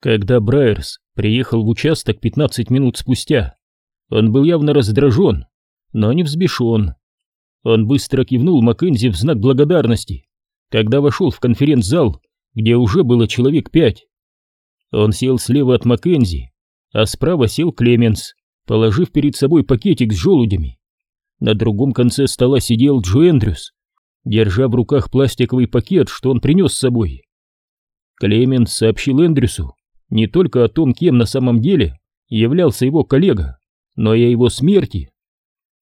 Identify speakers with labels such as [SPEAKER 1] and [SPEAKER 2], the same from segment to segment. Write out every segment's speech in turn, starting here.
[SPEAKER 1] Когда Брайерс приехал в участок 15 минут спустя, он был явно раздражен, но не взбешен. Он быстро кивнул Маккензи в знак благодарности, когда вошел в конференц-зал, где уже было человек пять. Он сел слева от Маккензи, а справа сел Клеменс, положив перед собой пакетик с желудями. На другом конце стола сидел Джо Эндрюс, держа в руках пластиковый пакет, что он принес с собой. Клеменс сообщил Эндрюсу не только о том, кем на самом деле являлся его коллега, но и о его смерти.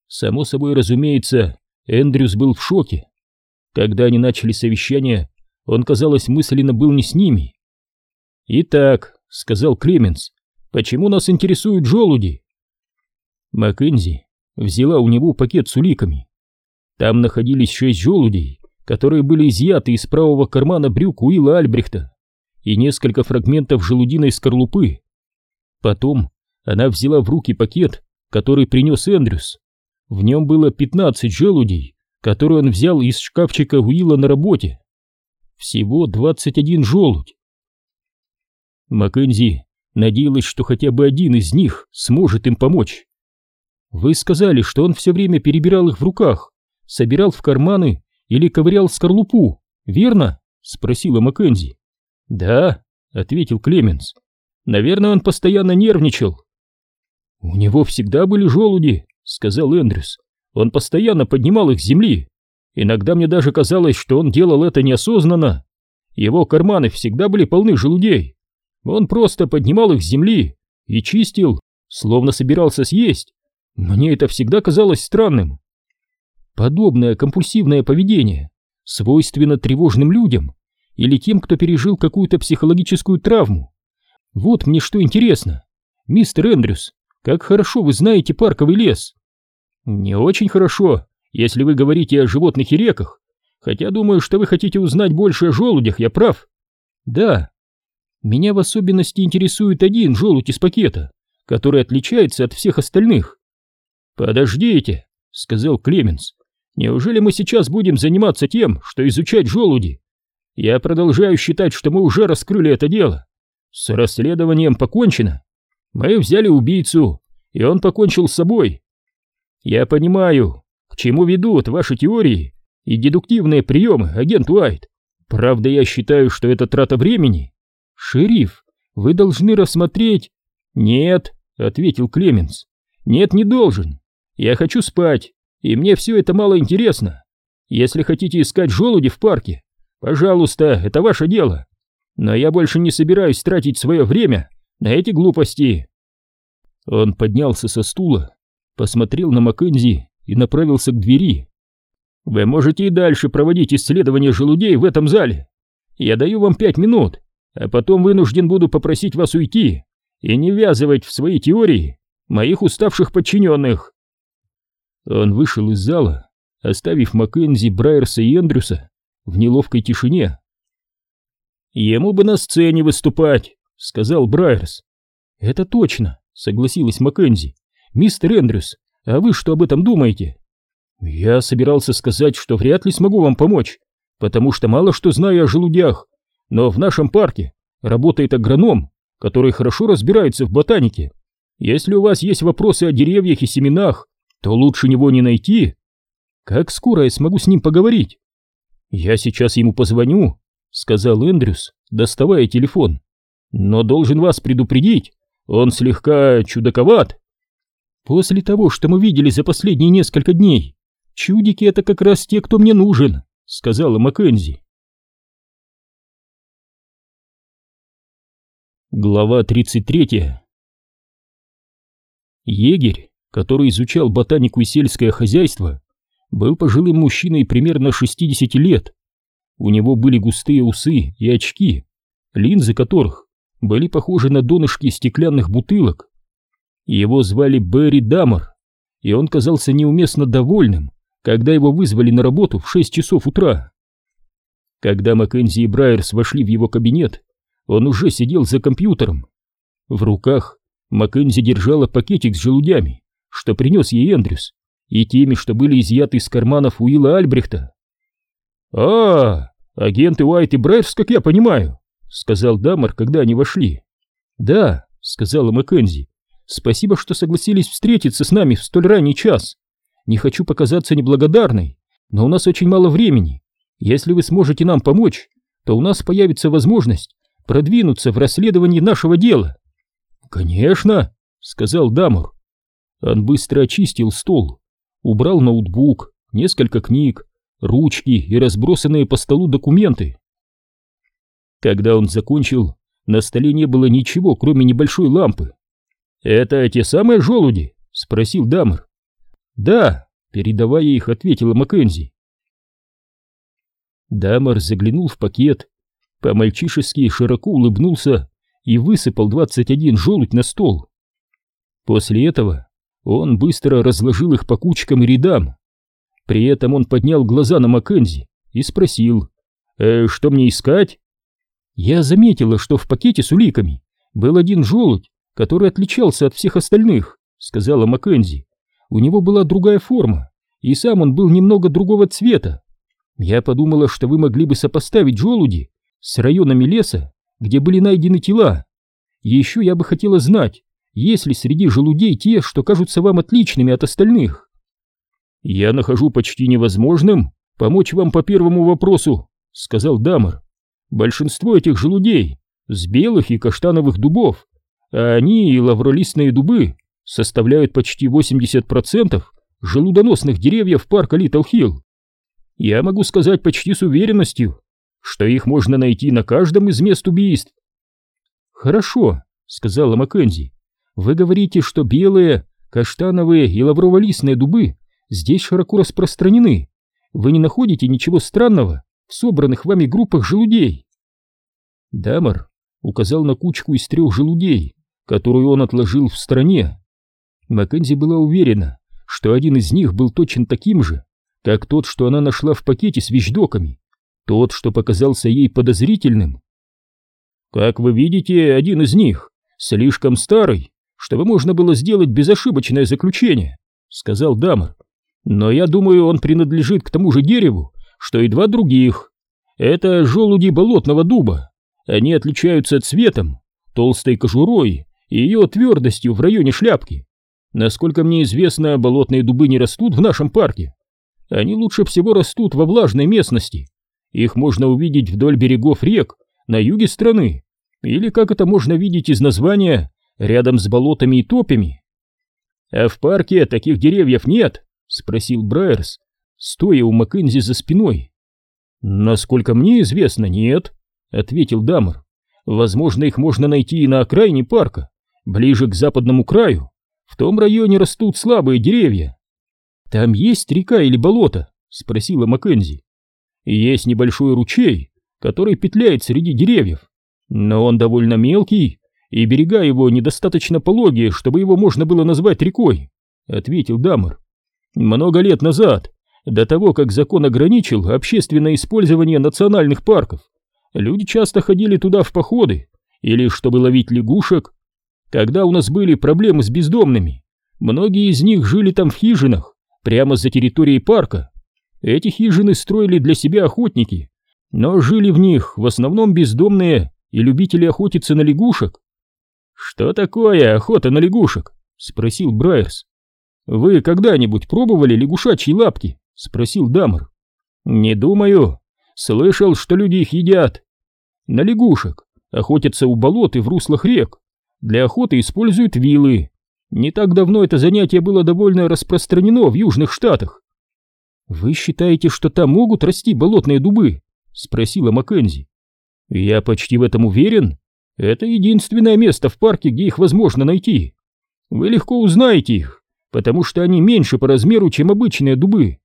[SPEAKER 1] Само собой разумеется, Эндрюс был в шоке. Когда они начали совещание, он, казалось, мысленно был не с ними. «Итак», — сказал Клеменс, — «почему нас интересуют желуди?» Маккензи взяла у него пакет с уликами. Там находились шесть желудей, которые были изъяты из правого кармана брюк Уилла Альбрехта и несколько фрагментов желудиной скорлупы. Потом она взяла в руки пакет, который принес Эндрюс. В нем было 15 желудей, которые он взял из шкафчика Уилла на работе. Всего 21 желудь. Маккензи надеялась, что хотя бы один из них сможет им помочь. Вы сказали, что он все время перебирал их в руках, собирал в карманы или ковырял скорлупу, верно? Спросила Маккензи. «Да», — ответил Клеменс. «Наверное, он постоянно нервничал». «У него всегда были желуди», — сказал Эндрюс. «Он постоянно поднимал их с земли. Иногда мне даже казалось, что он делал это неосознанно. Его карманы всегда были полны желудей. Он просто поднимал их с земли и чистил, словно собирался съесть. Мне это всегда казалось странным». Подобное компульсивное поведение свойственно тревожным людям или тем, кто пережил какую-то психологическую травму. Вот мне что интересно. Мистер Эндрюс, как хорошо вы знаете парковый лес. Не очень хорошо, если вы говорите о животных и реках, хотя думаю, что вы хотите узнать больше о желудях, я прав. Да. Меня в особенности интересует один желудь из пакета, который отличается от всех остальных. Подождите, сказал Клеменс. Неужели мы сейчас будем заниматься тем, что изучать желуди? Я продолжаю считать, что мы уже раскрыли это дело. С расследованием покончено. Мы взяли убийцу, и он покончил с собой. Я понимаю, к чему ведут ваши теории и дедуктивные приемы, агент Уайт. Правда, я считаю, что это трата времени. Шериф, вы должны рассмотреть... Нет, ответил Клеменс. Нет, не должен. Я хочу спать, и мне все это мало интересно. Если хотите искать желуди в парке, Пожалуйста, это ваше дело. Но я больше не собираюсь тратить свое время на эти глупости. Он поднялся со стула, посмотрел на Маккензи и направился к двери. Вы можете и дальше проводить исследование желудей в этом зале. Я даю вам пять минут, а потом вынужден буду попросить вас уйти и не ввязывать в свои теории моих уставших подчиненных. Он вышел из зала, оставив Маккензи, Брайерса и Эндрюса в неловкой тишине. «Ему бы на сцене выступать», — сказал Брайерс. «Это точно», — согласилась Маккензи. «Мистер Эндрюс, а вы что об этом думаете?» «Я собирался сказать, что вряд ли смогу вам помочь, потому что мало что знаю о желудях, но в нашем парке работает агроном, который хорошо разбирается в ботанике. Если у вас есть вопросы о деревьях и семенах, то лучше него не найти. Как скоро я смогу с ним поговорить?» «Я сейчас ему позвоню», — сказал Эндрюс, доставая телефон. «Но должен вас предупредить, он слегка чудаковат». «После того, что мы видели за последние несколько дней, чудики — это как раз те, кто мне нужен», — сказала Маккензи. Глава 33 Егерь, который изучал ботанику и сельское хозяйство, был пожилым мужчиной примерно 60 лет. У него были густые усы и очки, линзы которых были похожи на донышки стеклянных бутылок. Его звали Берри Даммер, и он казался неуместно довольным, когда его вызвали на работу в 6 часов утра. Когда Маккензи и Брайерс вошли в его кабинет, он уже сидел за компьютером. В руках Маккензи держала пакетик с желудями, что принес ей Эндрюс, и теми, что были изъяты из карманов Уилла Альбрехта. «А, агенты Уайт и Брайерс, как я понимаю», — сказал Даммер, когда они вошли. Да, сказала Маккензи. Спасибо, что согласились встретиться с нами в столь ранний час. Не хочу показаться неблагодарной, но у нас очень мало времени. Если вы сможете нам помочь, то у нас появится возможность продвинуться в расследовании нашего дела. Конечно, сказал Дамур. Он быстро очистил стол, убрал ноутбук, несколько книг, ручки и разбросанные по столу документы. Когда он закончил, на столе не было ничего, кроме небольшой лампы. «Это те самые желуди?» — спросил Дамер. «Да», — передавая их, ответила Маккензи. Дамер заглянул в пакет, по-мальчишески широко улыбнулся и высыпал 21 желудь на стол. После этого он быстро разложил их по кучкам и рядам. При этом он поднял глаза на Маккензи и спросил, «Э, «Что мне искать?» Я заметила, что в пакете с уликами был один желудь, который отличался от всех остальных, сказала Маккензи. У него была другая форма, и сам он был немного другого цвета. Я подумала, что вы могли бы сопоставить желуди с районами леса, где были найдены тела. Еще я бы хотела знать, есть ли среди желудей те, что кажутся вам отличными от остальных. Я нахожу почти невозможным помочь вам по первому вопросу, сказал Даммер. Большинство этих желудей с белых и каштановых дубов, а они и лавролистные дубы составляют почти 80% желудоносных деревьев парка Литл-Хилл. Я могу сказать почти с уверенностью, что их можно найти на каждом из мест убийств. Хорошо, сказала Маккензи. Вы говорите, что белые, каштановые и лаврово-листные дубы здесь широко распространены. Вы не находите ничего странного в собранных вами группах желудей. Дамар указал на кучку из трех желудей, которую он отложил в стороне. Маккензи была уверена, что один из них был точно таким же, как тот, что она нашла в пакете с вещдоками, тот, что показался ей подозрительным. Как вы видите, один из них слишком старый, чтобы можно было сделать безошибочное заключение, сказал Дамар. Но я думаю, он принадлежит к тому же дереву, что и два других. Это желуди болотного дуба. Они отличаются цветом, толстой кожурой и ее твердостью в районе шляпки. Насколько мне известно, болотные дубы не растут в нашем парке. Они лучше всего растут во влажной местности. Их можно увидеть вдоль берегов рек на юге страны, или, как это можно видеть из названия, рядом с болотами и топями. «А в парке таких деревьев нет?» — спросил Брайерс, стоя у Маккензи за спиной. «Насколько мне известно, нет», — ответил Дамер. «Возможно, их можно найти и на окраине парка, ближе к западному краю. В том районе растут слабые деревья». «Там есть река или болото?» — спросила Маккензи. «Есть небольшой ручей, который петляет среди деревьев, но он довольно мелкий, и берега его недостаточно пологие, чтобы его можно было назвать рекой», — ответил Дамер. «Много лет назад до того, как закон ограничил общественное использование национальных парков, люди часто ходили туда в походы или чтобы ловить лягушек. Когда у нас были проблемы с бездомными, многие из них жили там в хижинах, прямо за территорией парка. Эти хижины строили для себя охотники, но жили в них в основном бездомные и любители охотиться на лягушек. «Что такое охота на лягушек?» — спросил Брайерс. «Вы когда-нибудь пробовали лягушачьи лапки?» — спросил Дамр. «Не думаю. Слышал, что люди их едят. На лягушек охотятся у болот и в руслах рек. Для охоты используют вилы. Не так давно это занятие было довольно распространено в Южных Штатах. «Вы считаете, что там могут расти болотные дубы?» — спросила Маккензи. «Я почти в этом уверен. Это единственное место в парке, где их возможно найти. Вы легко узнаете их, потому что они меньше по размеру, чем обычные дубы.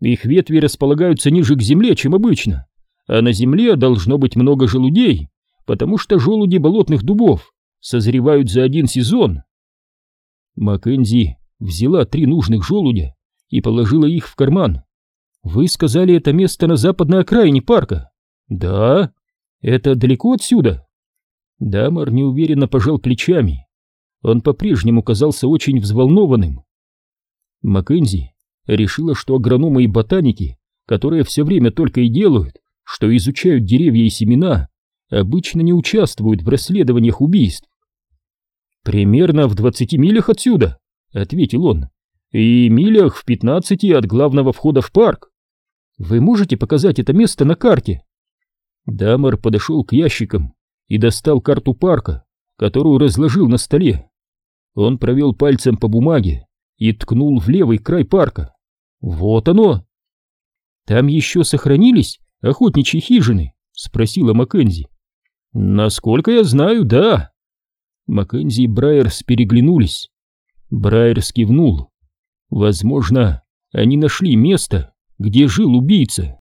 [SPEAKER 1] Их ветви располагаются ниже к земле, чем обычно, а на земле должно быть много желудей, потому что желуди болотных дубов созревают за один сезон. Маккензи взяла три нужных желудя и положила их в карман. Вы сказали, это место на западной окраине парка? Да. Это далеко отсюда? Дамар неуверенно пожал плечами. Он по-прежнему казался очень взволнованным. Маккензи решила, что агрономы и ботаники, которые все время только и делают, что изучают деревья и семена, обычно не участвуют в расследованиях убийств. «Примерно в двадцати милях отсюда», — ответил он, — «и милях в пятнадцати от главного входа в парк. Вы можете показать это место на карте?» Дамар подошел к ящикам и достал карту парка, которую разложил на столе. Он провел пальцем по бумаге и ткнул в левый край парка. «Вот оно!» «Там еще сохранились охотничьи хижины?» — спросила Маккензи. «Насколько я знаю, да». Маккензи и Брайерс переглянулись. Брайерс кивнул. Возможно, они нашли место, где жил убийца.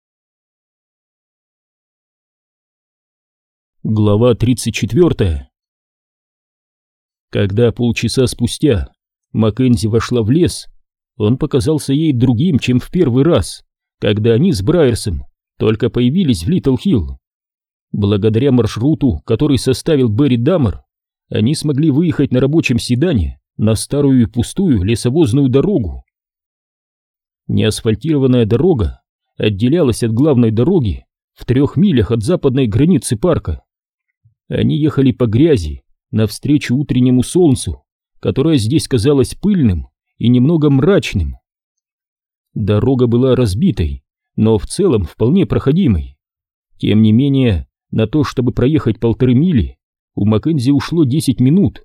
[SPEAKER 1] Глава 34 Когда полчаса спустя Маккензи вошла в лес, он показался ей другим, чем в первый раз, когда они с Брайерсом только появились в Литл-Хилл. Благодаря маршруту, который составил Берри Даммер, они смогли выехать на рабочем седане на старую и пустую лесовозную дорогу. Неасфальтированная дорога отделялась от главной дороги в трех милях от западной границы парка. Они ехали по грязи навстречу утреннему солнцу, которое здесь казалось пыльным и немного мрачным. Дорога была разбитой, но в целом вполне проходимой. Тем не менее, на то, чтобы проехать полторы мили, у Маккензи ушло 10 минут.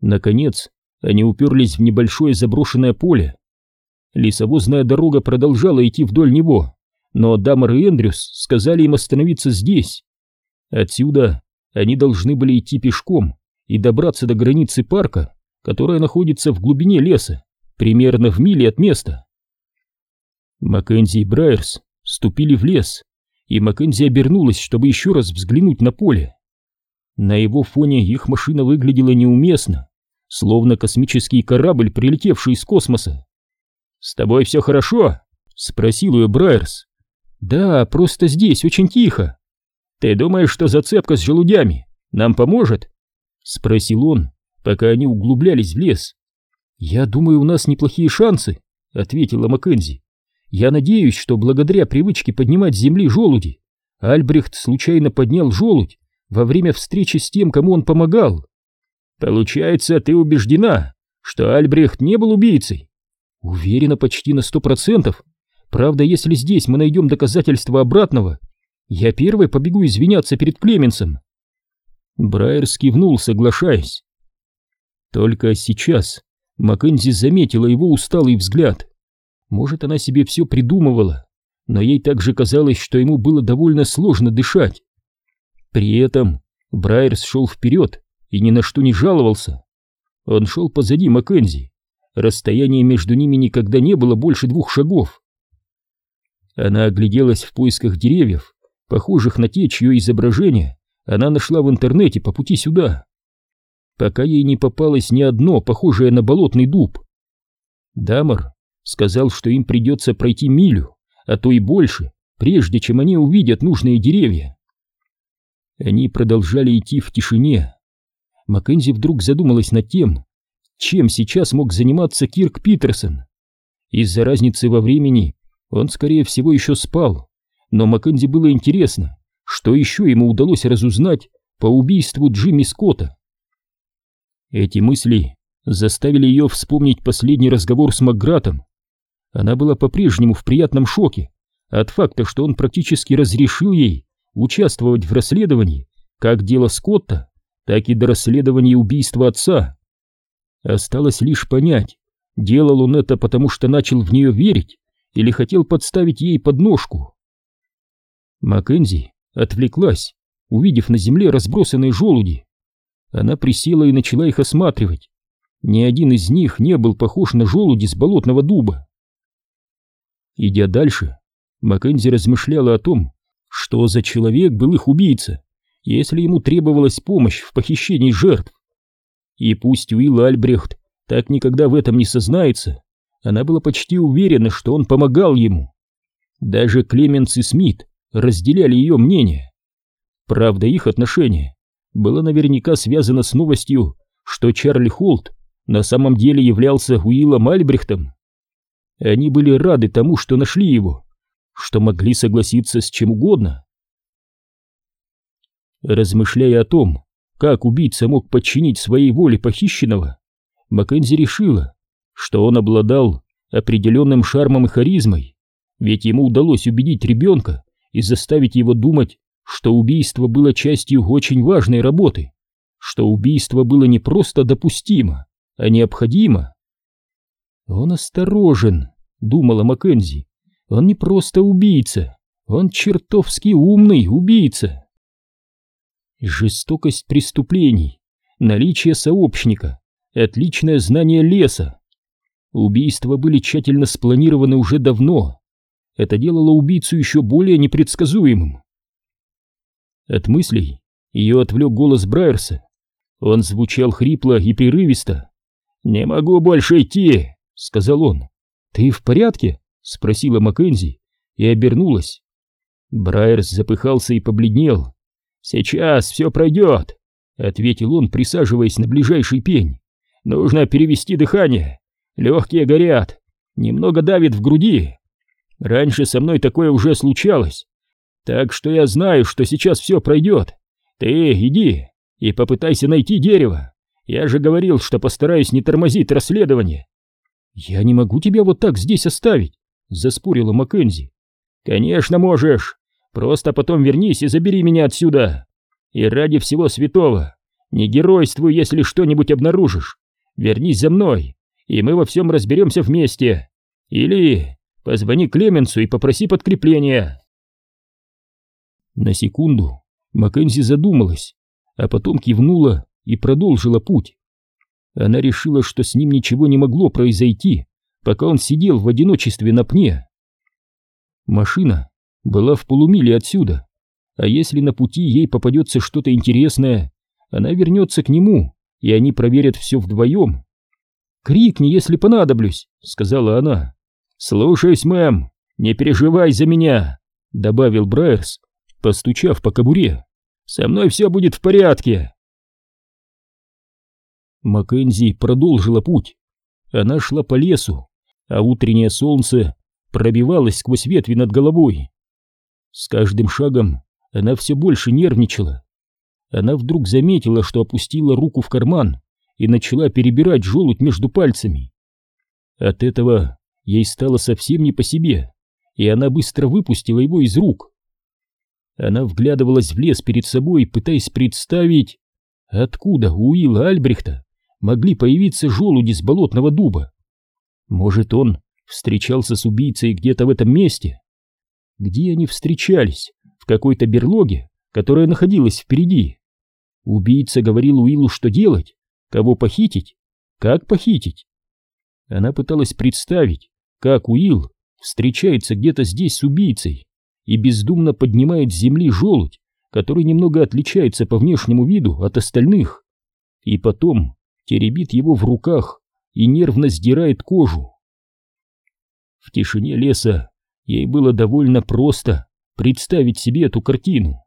[SPEAKER 1] Наконец, они уперлись в небольшое заброшенное поле. Лесовозная дорога продолжала идти вдоль него, но Дамар и Эндрюс сказали им остановиться здесь. Отсюда они должны были идти пешком и добраться до границы парка, которая находится в глубине леса, примерно в миле от места. Маккензи и Брайерс вступили в лес, и Маккензи обернулась, чтобы еще раз взглянуть на поле. На его фоне их машина выглядела неуместно, словно космический корабль, прилетевший из космоса. «С тобой все хорошо?» — спросил ее Брайерс. «Да, просто здесь очень тихо». «Ты думаешь, что зацепка с желудями нам поможет?» — спросил он, пока они углублялись в лес. «Я думаю, у нас неплохие шансы», — ответила Маккензи. Я надеюсь, что благодаря привычке поднимать с земли желуди, Альбрехт случайно поднял желудь во время встречи с тем, кому он помогал. Получается, ты убеждена, что Альбрехт не был убийцей? Уверена почти на сто процентов. Правда, если здесь мы найдем доказательства обратного, я первой побегу извиняться перед Клеменсом. Брайер скивнул, соглашаясь. Только сейчас Маккензи заметила его усталый взгляд. Может, она себе все придумывала, но ей также казалось, что ему было довольно сложно дышать. При этом Брайерс шел вперед и ни на что не жаловался. Он шел позади Маккензи. Расстояние между ними никогда не было больше двух шагов. Она огляделась в поисках деревьев, похожих на те, чье изображение она нашла в интернете по пути сюда. Пока ей не попалось ни одно, похожее на болотный дуб. Дамар сказал, что им придется пройти милю, а то и больше, прежде чем они увидят нужные деревья. Они продолжали идти в тишине. Маккензи вдруг задумалась над тем, чем сейчас мог заниматься Кирк Питерсон. Из-за разницы во времени он, скорее всего, еще спал, но Маккензи было интересно, что еще ему удалось разузнать по убийству Джимми Скотта. Эти мысли заставили ее вспомнить последний разговор с Макгратом, она была по-прежнему в приятном шоке от факта, что он практически разрешил ей участвовать в расследовании как дела Скотта, так и до расследования убийства отца. Осталось лишь понять, делал он это потому, что начал в нее верить или хотел подставить ей подножку. Маккензи отвлеклась, увидев на земле разбросанные желуди. Она присела и начала их осматривать. Ни один из них не был похож на желуди с болотного дуба. Идя дальше, Маккензи размышляла о том, что за человек был их убийца, если ему требовалась помощь в похищении жертв. И пусть Уилл Альбрехт так никогда в этом не сознается, она была почти уверена, что он помогал ему. Даже Клеменс и Смит разделяли ее мнение. Правда, их отношение было наверняка связано с новостью, что Чарли Холт на самом деле являлся Уиллом Альбрехтом. Они были рады тому, что нашли его, что могли согласиться с чем угодно. Размышляя о том, как убийца мог подчинить своей воле похищенного, Маккензи решила, что он обладал определенным шармом и харизмой, ведь ему удалось убедить ребенка и заставить его думать, что убийство было частью очень важной работы, что убийство было не просто допустимо, а необходимо. «Он осторожен», — думала Маккензи, — «он не просто убийца, он чертовски умный убийца». Жестокость преступлений, наличие сообщника, отличное знание леса. Убийства были тщательно спланированы уже давно. Это делало убийцу еще более непредсказуемым. От мыслей ее отвлек голос Брайерса. Он звучал хрипло и прерывисто. «Не могу больше идти», — сказал он. «Ты в порядке?» — спросила Маккензи и обернулась. Брайерс запыхался и побледнел. «Сейчас все пройдет», — ответил он, присаживаясь на ближайший пень. «Нужно перевести дыхание. Легкие горят, немного давит в груди. Раньше со мной такое уже случалось, так что я знаю, что сейчас все пройдет. Ты иди и попытайся найти дерево. Я же говорил, что постараюсь не тормозить расследование». «Я не могу тебя вот так здесь оставить», — заспорила Маккензи. «Конечно можешь. Просто потом вернись и забери меня отсюда. И ради всего святого, не геройствуй, если что-нибудь обнаружишь. Вернись за мной, и мы во всем разберемся вместе. Или позвони Клеменсу и попроси подкрепления. На секунду Маккензи задумалась, а потом кивнула и продолжила путь. Она решила, что с ним ничего не могло произойти, пока он сидел в одиночестве на пне. Машина была в полумиле отсюда, а если на пути ей попадется что-то интересное, она вернется к нему, и они проверят все вдвоем. «Крикни, если понадоблюсь», — сказала она. «Слушаюсь, мэм, не переживай за меня», — добавил Брайерс, постучав по кобуре. «Со мной все будет в порядке». Маккензи продолжила путь. Она шла по лесу, а утреннее солнце пробивалось сквозь ветви над головой. С каждым шагом она все больше нервничала. Она вдруг заметила, что опустила руку в карман и начала перебирать желудь между пальцами. От этого ей стало совсем не по себе, и она быстро выпустила его из рук. Она вглядывалась в лес перед собой, пытаясь представить, откуда у Уилла Альбрехта могли появиться желуди с болотного дуба. Может, он встречался с убийцей где-то в этом месте? Где они встречались? В какой-то берлоге, которая находилась впереди. Убийца говорил Уиллу, что делать, кого похитить, как похитить. Она пыталась представить, как Уилл встречается где-то здесь с убийцей и бездумно поднимает с земли желудь, который немного отличается по внешнему виду от остальных, и потом теребит его в руках и нервно сдирает кожу. В тишине леса ей было довольно просто представить себе эту картину.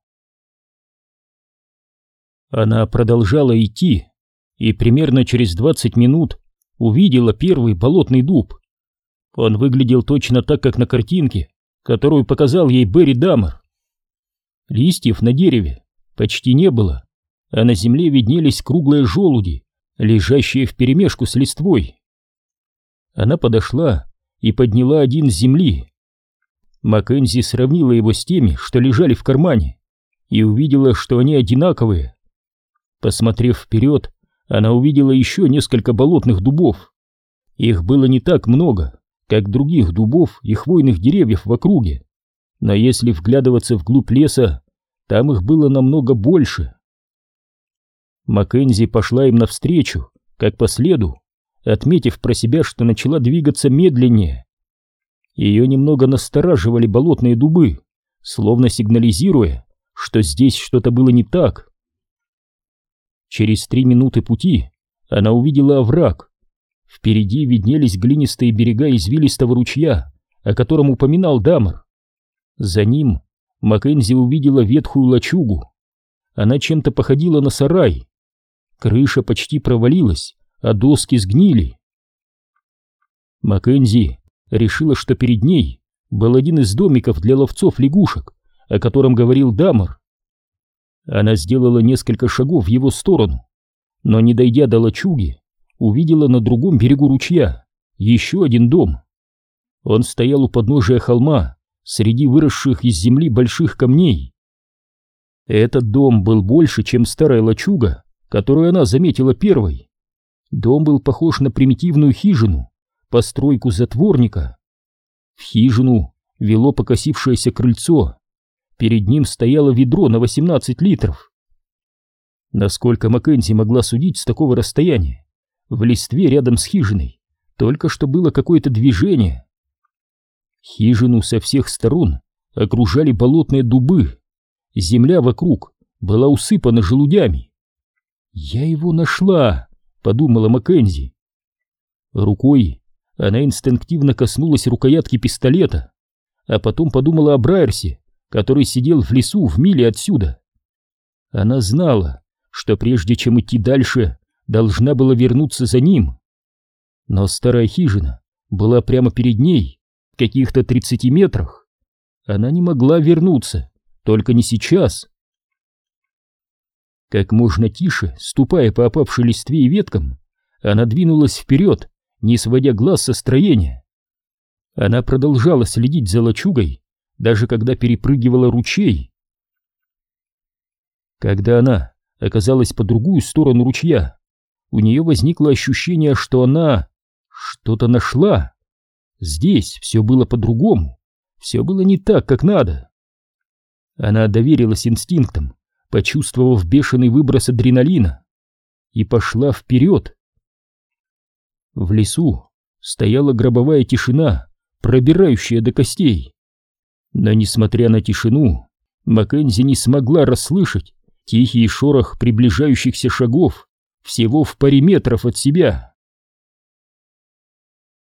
[SPEAKER 1] Она продолжала идти и примерно через 20 минут увидела первый болотный дуб. Он выглядел точно так, как на картинке, которую показал ей Берри Даммер. Листьев на дереве почти не было, а на земле виднелись круглые желуди, лежащие вперемешку с листвой. Она подошла и подняла один с земли. Маккензи сравнила его с теми, что лежали в кармане, и увидела, что они одинаковые. Посмотрев вперед, она увидела еще несколько болотных дубов. Их было не так много, как других дубов и хвойных деревьев в округе, но если вглядываться вглубь леса, там их было намного больше. Маккензи пошла им навстречу, как по следу, отметив про себя, что начала двигаться медленнее. Ее немного настораживали болотные дубы, словно сигнализируя, что здесь что-то было не так. Через три минуты пути она увидела овраг. Впереди виднелись глинистые берега извилистого ручья, о котором упоминал Дамер. За ним Маккензи увидела ветхую лачугу. Она чем-то походила на сарай. Крыша почти провалилась, а доски сгнили. Маккензи решила, что перед ней был один из домиков для ловцов лягушек, о котором говорил Дамар. Она сделала несколько шагов в его сторону, но, не дойдя до лачуги, увидела на другом берегу ручья еще один дом. Он стоял у подножия холма, среди выросших из земли больших камней. Этот дом был больше, чем старая лачуга, которую она заметила первой. Дом был похож на примитивную хижину, постройку затворника. В хижину вело покосившееся крыльцо. Перед ним стояло ведро на 18 литров. Насколько Маккензи могла судить с такого расстояния, в листве рядом с хижиной только что было какое-то движение. Хижину со всех сторон окружали болотные дубы. Земля вокруг была усыпана желудями. «Я его нашла!» — подумала Маккензи. Рукой она инстинктивно коснулась рукоятки пистолета, а потом подумала о Брайерсе, который сидел в лесу в миле отсюда. Она знала, что прежде чем идти дальше, должна была вернуться за ним. Но старая хижина была прямо перед ней, в каких-то тридцати метрах. Она не могла вернуться, только не сейчас. Как можно тише, ступая по опавшей листве и веткам, она двинулась вперед, не сводя глаз со строения. Она продолжала следить за лачугой, даже когда перепрыгивала ручей. Когда она оказалась по другую сторону ручья, у нее возникло ощущение, что она что-то нашла. Здесь все было по-другому, все было не так, как надо. Она доверилась инстинктам, почувствовав бешеный выброс адреналина, и пошла вперед. В лесу стояла гробовая тишина, пробирающая до костей. Но, несмотря на тишину, Маккензи не смогла расслышать тихий шорох приближающихся шагов всего в паре метров от себя.